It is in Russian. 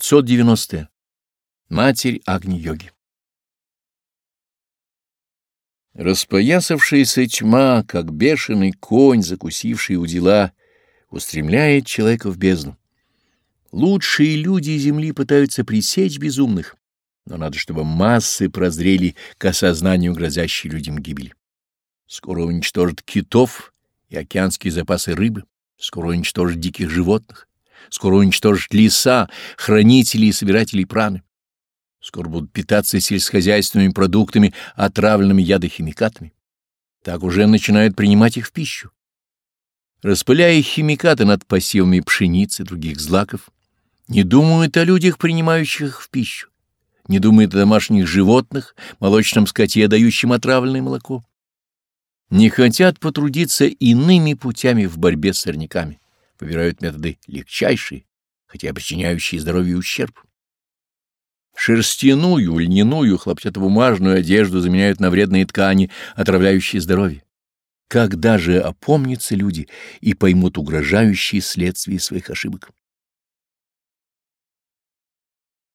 590. -е. Матерь Агни-йоги. Распоясавшаяся тьма, как бешеный конь, закусивший у дела, устремляет человека в бездну. Лучшие люди Земли пытаются пресечь безумных, но надо, чтобы массы прозрели к осознанию грозящей людям гибели. Скоро уничтожат китов и океанские запасы рыбы, скоро уничтожат диких животных, скоро уничтожат леса, хранителей и собирателей праны. Скоро будут питаться сельскохозяйственными продуктами, отравленными ядохимикатами. Так уже начинают принимать их в пищу. Распыляя химикаты над посевами пшеницы и других злаков, не думают о людях, принимающих их в пищу, не думают о домашних животных, молочном скоте, дающем отравленное молоко. Не хотят потрудиться иными путями в борьбе с сорняками, выбирают методы легчайшие, хотя причиняющие здоровью ущерб. Шерстяную, льняную, хлопчатобумажную одежду заменяют на вредные ткани, отравляющие здоровье. Когда же опомнятся люди и поймут угрожающие следствия своих ошибок?